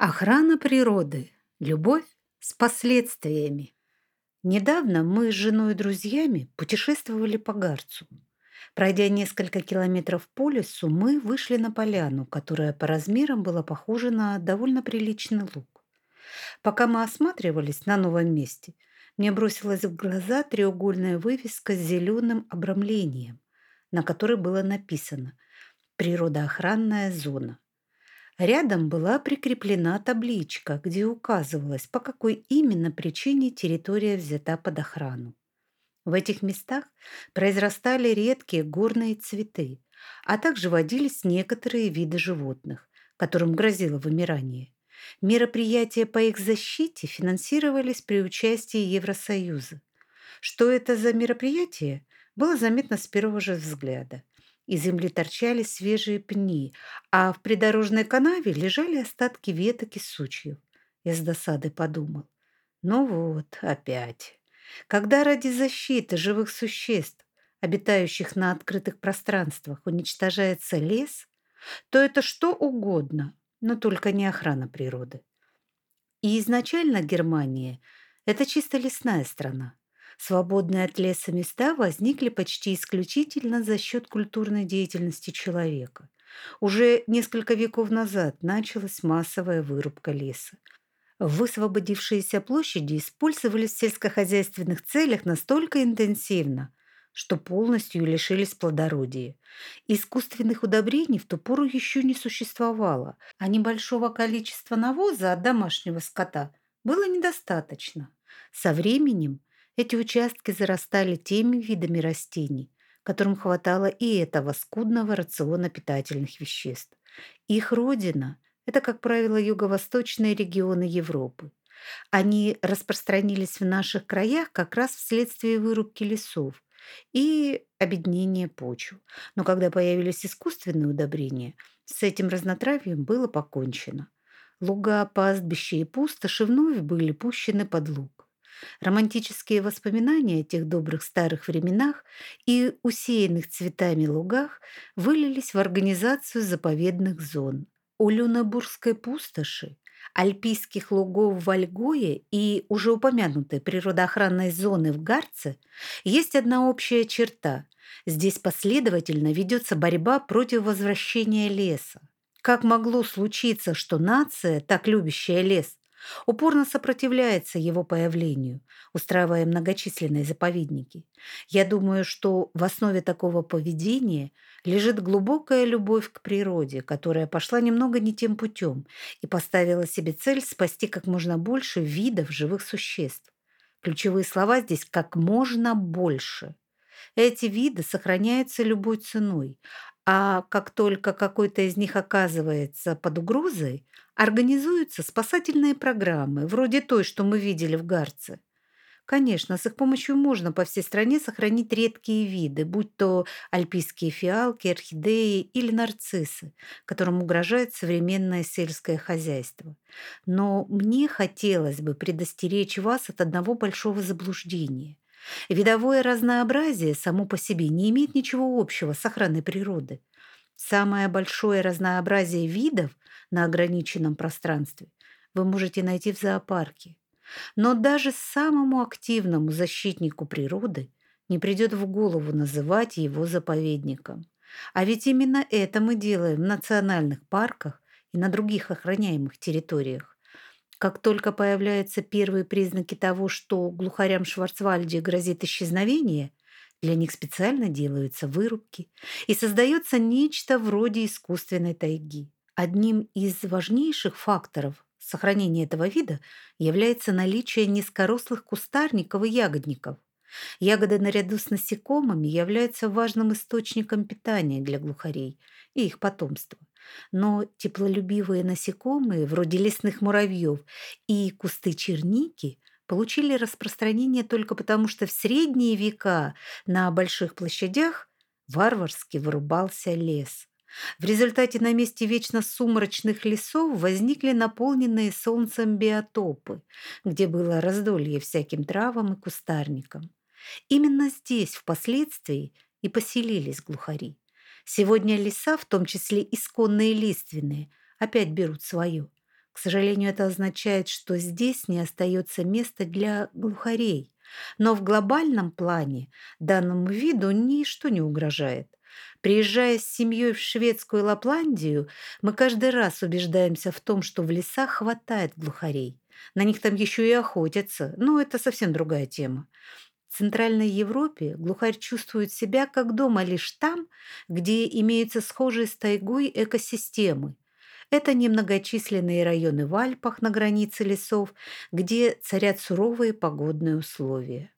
Охрана природы. Любовь с последствиями. Недавно мы с женой и друзьями путешествовали по Гарцу. Пройдя несколько километров по лесу, мы вышли на поляну, которая по размерам была похожа на довольно приличный луг. Пока мы осматривались на новом месте, мне бросилась в глаза треугольная вывеска с зеленым обрамлением, на которой было написано «Природоохранная зона». Рядом была прикреплена табличка, где указывалось, по какой именно причине территория взята под охрану. В этих местах произрастали редкие горные цветы, а также водились некоторые виды животных, которым грозило вымирание. Мероприятия по их защите финансировались при участии Евросоюза. Что это за мероприятие, было заметно с первого же взгляда. Из земли торчали свежие пни, а в придорожной канаве лежали остатки веток и сучьев. Я с досадой подумал. Ну вот, опять. Когда ради защиты живых существ, обитающих на открытых пространствах, уничтожается лес, то это что угодно, но только не охрана природы. И изначально Германия – это чисто лесная страна. Свободные от леса места возникли почти исключительно за счет культурной деятельности человека. Уже несколько веков назад началась массовая вырубка леса. Высвободившиеся площади использовались в сельскохозяйственных целях настолько интенсивно, что полностью лишились плодородия. Искусственных удобрений в ту пору еще не существовало, а небольшого количества навоза от домашнего скота было недостаточно. Со временем эти участки зарастали теми видами растений, которым хватало и этого скудного рациона питательных веществ. Их родина – это, как правило, юго-восточные регионы Европы. Они распространились в наших краях как раз вследствие вырубки лесов и обеднения почв. Но когда появились искусственные удобрения, с этим разнотравием было покончено. Луга, пастбища и пустоши вновь были пущены под луг. Романтические воспоминания о тех добрых старых временах и усеянных цветами лугах вылились в организацию заповедных зон. У Люнебургской пустоши, альпийских лугов в Альгое и уже упомянутой природоохранной зоны в Гарце есть одна общая черта. Здесь последовательно ведется борьба против возвращения леса. Как могло случиться, что нация, так любящая лес, упорно сопротивляется его появлению, устраивая многочисленные заповедники. Я думаю, что в основе такого поведения лежит глубокая любовь к природе, которая пошла немного не тем путем и поставила себе цель спасти как можно больше видов живых существ. Ключевые слова здесь «как можно больше». Эти виды сохраняются любой ценой, а как только какой-то из них оказывается под угрозой, организуются спасательные программы, вроде той, что мы видели в Гарце. Конечно, с их помощью можно по всей стране сохранить редкие виды, будь то альпийские фиалки, орхидеи или нарциссы, которым угрожает современное сельское хозяйство. Но мне хотелось бы предостеречь вас от одного большого заблуждения – Видовое разнообразие само по себе не имеет ничего общего с охраной природы. Самое большое разнообразие видов на ограниченном пространстве вы можете найти в зоопарке. Но даже самому активному защитнику природы не придет в голову называть его заповедником. А ведь именно это мы делаем в национальных парках и на других охраняемых территориях. Как только появляются первые признаки того, что глухарям Шварцвальде грозит исчезновение, для них специально делаются вырубки и создается нечто вроде искусственной тайги. Одним из важнейших факторов сохранения этого вида является наличие низкорослых кустарников и ягодников. Ягоды наряду с насекомыми являются важным источником питания для глухарей и их потомства. Но теплолюбивые насекомые, вроде лесных муравьев и кусты черники, получили распространение только потому, что в средние века на больших площадях варварски вырубался лес. В результате на месте вечно сумрачных лесов возникли наполненные солнцем биотопы, где было раздолье всяким травам и кустарникам. Именно здесь впоследствии и поселились глухари. Сегодня леса, в том числе исконные лиственные, опять берут свое. К сожалению, это означает, что здесь не остается места для глухарей. Но в глобальном плане данному виду ничто не угрожает. Приезжая с семьей в шведскую Лапландию, мы каждый раз убеждаемся в том, что в лесах хватает глухарей. На них там еще и охотятся, но это совсем другая тема. В Центральной Европе глухарь чувствует себя как дома лишь там, где имеются схожие с тайгой экосистемы. Это немногочисленные районы в Альпах на границе лесов, где царят суровые погодные условия.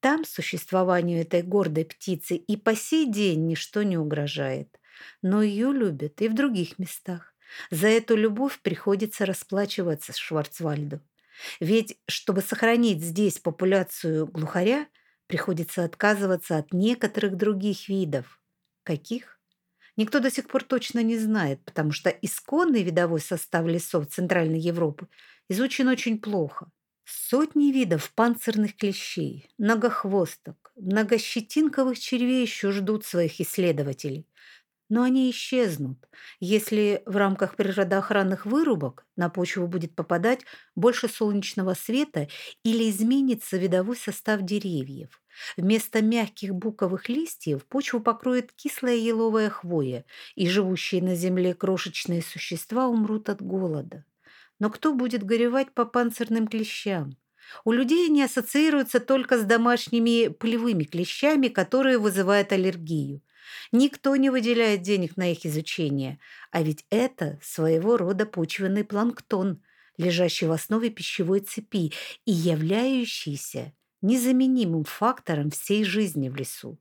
Там существованию этой гордой птицы и по сей день ничто не угрожает. Но ее любят и в других местах. За эту любовь приходится расплачиваться с Шварцвальду. Ведь, чтобы сохранить здесь популяцию глухаря, приходится отказываться от некоторых других видов. Каких? Никто до сих пор точно не знает, потому что исконный видовой состав лесов Центральной Европы изучен очень плохо. Сотни видов панцирных клещей, многохвосток, многощетинковых червей еще ждут своих исследователей. Но они исчезнут, если в рамках природоохранных вырубок на почву будет попадать больше солнечного света или изменится видовой состав деревьев. Вместо мягких буковых листьев почву покроет кислая еловая хвоя, и живущие на земле крошечные существа умрут от голода. Но кто будет горевать по панцирным клещам? У людей они ассоциируются только с домашними полевыми клещами, которые вызывают аллергию. Никто не выделяет денег на их изучение, а ведь это своего рода почвенный планктон, лежащий в основе пищевой цепи и являющийся незаменимым фактором всей жизни в лесу.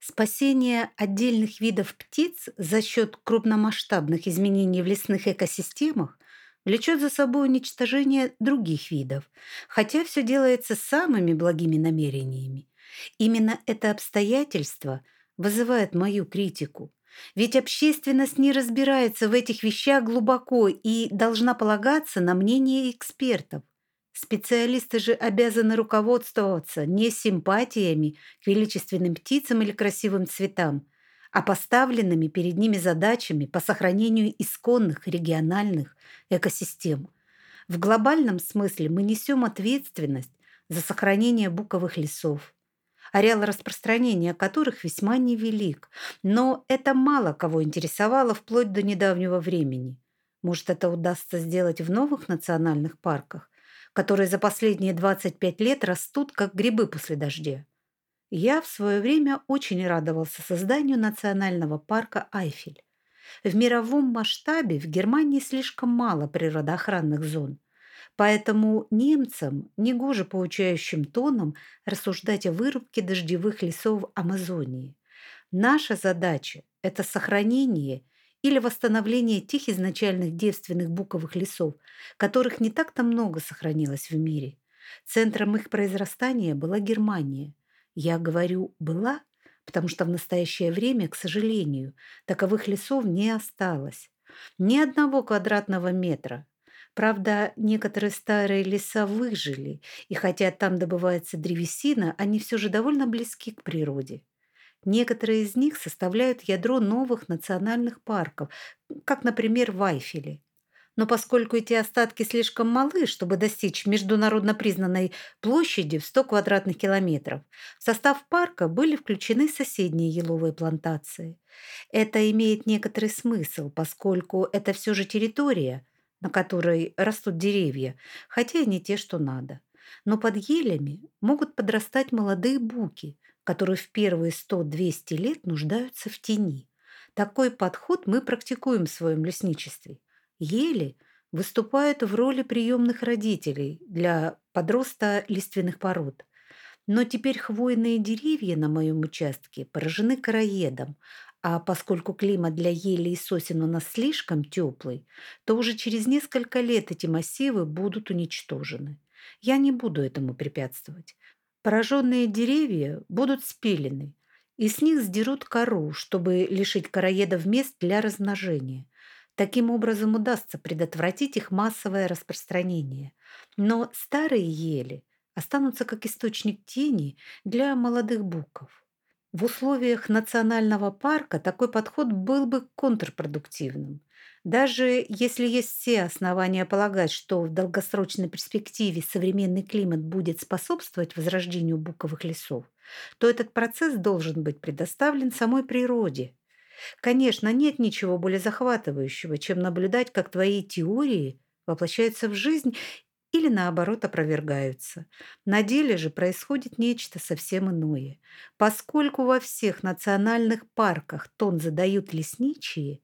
Спасение отдельных видов птиц за счет крупномасштабных изменений в лесных экосистемах влечет за собой уничтожение других видов, хотя все делается самыми благими намерениями. Именно это обстоятельство – вызывает мою критику. Ведь общественность не разбирается в этих вещах глубоко и должна полагаться на мнение экспертов. Специалисты же обязаны руководствоваться не симпатиями к величественным птицам или красивым цветам, а поставленными перед ними задачами по сохранению исконных региональных экосистем. В глобальном смысле мы несем ответственность за сохранение буковых лесов, ареал распространения которых весьма невелик. Но это мало кого интересовало вплоть до недавнего времени. Может, это удастся сделать в новых национальных парках, которые за последние 25 лет растут, как грибы после дождя. Я в свое время очень радовался созданию национального парка Айфель. В мировом масштабе в Германии слишком мало природоохранных зон. Поэтому немцам негоже поучающим тоном рассуждать о вырубке дождевых лесов Амазонии. Наша задача – это сохранение или восстановление тех изначальных девственных буковых лесов, которых не так-то много сохранилось в мире. Центром их произрастания была Германия. Я говорю «была», потому что в настоящее время, к сожалению, таковых лесов не осталось. Ни одного квадратного метра, Правда, некоторые старые леса выжили, и хотя там добывается древесина, они все же довольно близки к природе. Некоторые из них составляют ядро новых национальных парков, как, например, в Айфеле. Но поскольку эти остатки слишком малы, чтобы достичь международно признанной площади в 100 квадратных километров, в состав парка были включены соседние еловые плантации. Это имеет некоторый смысл, поскольку это все же территория – на которой растут деревья, хотя и не те, что надо. Но под елями могут подрастать молодые буки, которые в первые 100-200 лет нуждаются в тени. Такой подход мы практикуем в своем лесничестве. Ели выступают в роли приемных родителей для подроста лиственных пород. Но теперь хвойные деревья на моем участке поражены короедом, а поскольку климат для ели и сосен у нас слишком теплый, то уже через несколько лет эти массивы будут уничтожены. Я не буду этому препятствовать. Пораженные деревья будут спилены, и с них сдерут кору, чтобы лишить короедов мест для размножения. Таким образом удастся предотвратить их массовое распространение. Но старые ели останутся как источник тени для молодых буков. В условиях национального парка такой подход был бы контрпродуктивным. Даже если есть все основания полагать, что в долгосрочной перспективе современный климат будет способствовать возрождению буковых лесов, то этот процесс должен быть предоставлен самой природе. Конечно, нет ничего более захватывающего, чем наблюдать, как твои теории воплощаются в жизнь или наоборот опровергаются. На деле же происходит нечто совсем иное. Поскольку во всех национальных парках тон задают лесничие,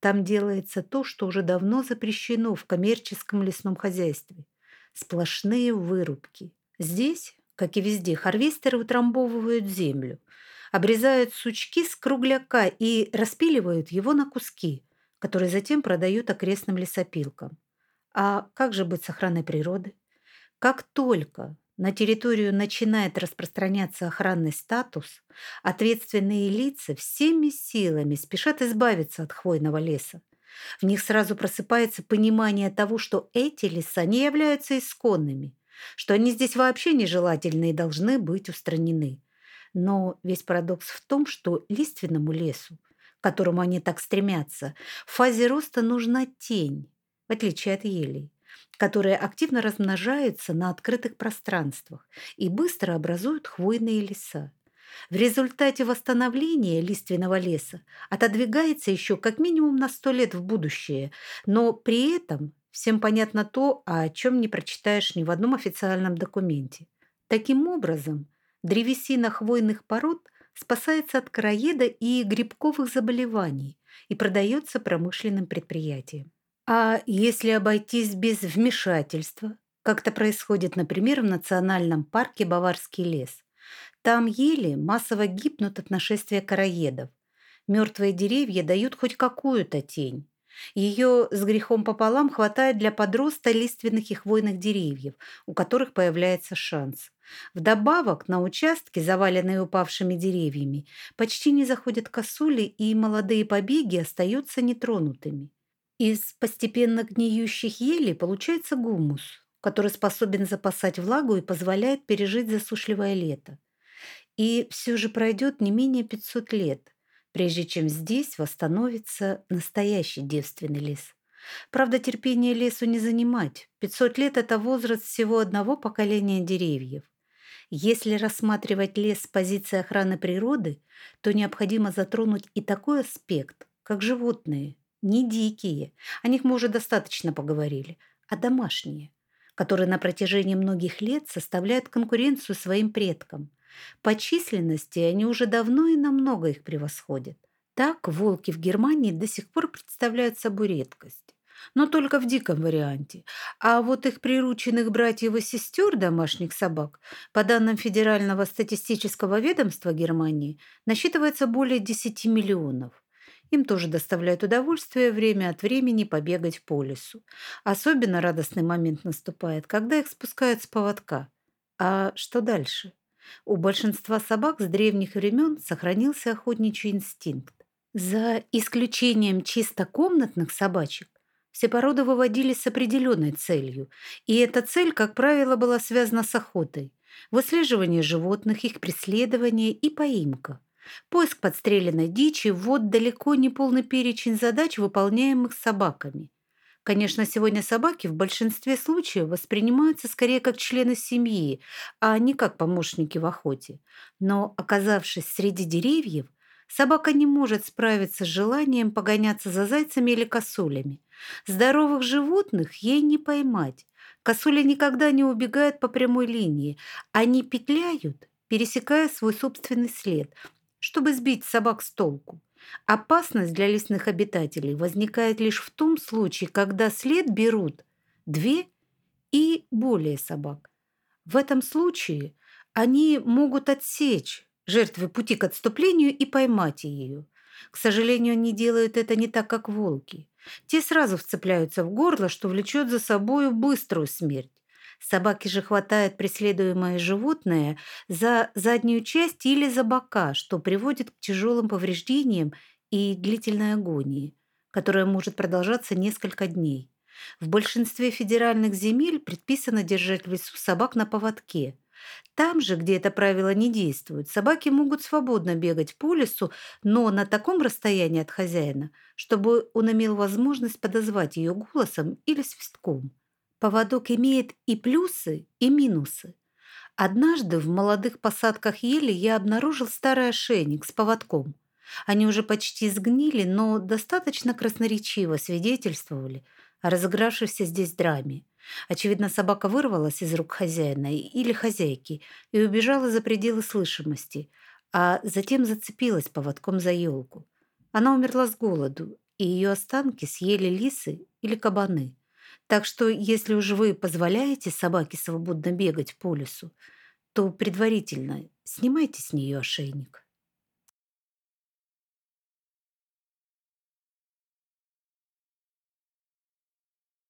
там делается то, что уже давно запрещено в коммерческом лесном хозяйстве. Сплошные вырубки. Здесь, как и везде, харвестеры утрамбовывают землю, обрезают сучки с кругляка и распиливают его на куски, которые затем продают окрестным лесопилкам. А как же быть с охраной природы? Как только на территорию начинает распространяться охранный статус, ответственные лица всеми силами спешат избавиться от хвойного леса. В них сразу просыпается понимание того, что эти леса не являются исконными, что они здесь вообще нежелательны и должны быть устранены. Но весь парадокс в том, что лиственному лесу, к которому они так стремятся, в фазе роста нужна тень, в отличие от елей которые активно размножаются на открытых пространствах и быстро образуют хвойные леса. В результате восстановления лиственного леса отодвигается еще как минимум на сто лет в будущее, но при этом всем понятно то, о чем не прочитаешь ни в одном официальном документе. Таким образом, древесина хвойных пород спасается от короеда и грибковых заболеваний и продается промышленным предприятиям. А если обойтись без вмешательства, как это происходит, например, в национальном парке Баварский лес? Там ели массово гибнут от нашествия короедов. Мертвые деревья дают хоть какую-то тень. Ее с грехом пополам хватает для подроста лиственных и хвойных деревьев, у которых появляется шанс. Вдобавок на участке, заваленные упавшими деревьями, почти не заходят косули, и молодые побеги остаются нетронутыми. Из постепенно гниющих елей получается гумус, который способен запасать влагу и позволяет пережить засушливое лето. И все же пройдет не менее 500 лет, прежде чем здесь восстановится настоящий девственный лес. Правда, терпение лесу не занимать. 500 лет – это возраст всего одного поколения деревьев. Если рассматривать лес с позиции охраны природы, то необходимо затронуть и такой аспект, как животные – не дикие, о них мы уже достаточно поговорили, а домашние, которые на протяжении многих лет составляют конкуренцию своим предкам. По численности они уже давно и намного их превосходят. Так волки в Германии до сих пор представляют собой редкость. Но только в диком варианте. А вот их прирученных братьев и сестер домашних собак, по данным Федерального статистического ведомства Германии, насчитывается более 10 миллионов. Им тоже доставляет удовольствие время от времени побегать по лесу. Особенно радостный момент наступает, когда их спускают с поводка. А что дальше? У большинства собак с древних времен сохранился охотничий инстинкт. За исключением чисто комнатных собачек, все породы выводились с определенной целью, и эта цель, как правило, была связана с охотой, выслеживание животных, их преследование и поимка. Поиск подстреленной дичи – вот далеко не полный перечень задач, выполняемых собаками. Конечно, сегодня собаки в большинстве случаев воспринимаются скорее как члены семьи, а не как помощники в охоте. Но, оказавшись среди деревьев, собака не может справиться с желанием погоняться за зайцами или косулями. Здоровых животных ей не поймать. Косули никогда не убегают по прямой линии. Они петляют, пересекая свой собственный след, чтобы сбить собак с толку. Опасность для лесных обитателей возникает лишь в том случае, когда след берут две и более собак. В этом случае они могут отсечь жертвы пути к отступлению и поймать ее. К сожалению, они делают это не так, как волки. Те сразу вцепляются в горло, что влечет за собою быструю смерть. Собаки же хватают преследуемое животное за заднюю часть или за бока, что приводит к тяжелым повреждениям и длительной агонии, которая может продолжаться несколько дней. В большинстве федеральных земель предписано держать в лесу собак на поводке, Там же, где это правило не действует, собаки могут свободно бегать по лесу, но на таком расстоянии от хозяина, чтобы он имел возможность подозвать ее голосом или свистком. Поводок имеет и плюсы, и минусы. Однажды в молодых посадках ели я обнаружил старый ошейник с поводком. Они уже почти сгнили, но достаточно красноречиво свидетельствовали о разыгравшейся здесь драме. Очевидно, собака вырвалась из рук хозяина или хозяйки и убежала за пределы слышимости, а затем зацепилась поводком за елку. Она умерла с голоду, и ее останки съели лисы или кабаны. Так что, если уж вы позволяете собаке свободно бегать по лесу, то предварительно снимайте с нее ошейник.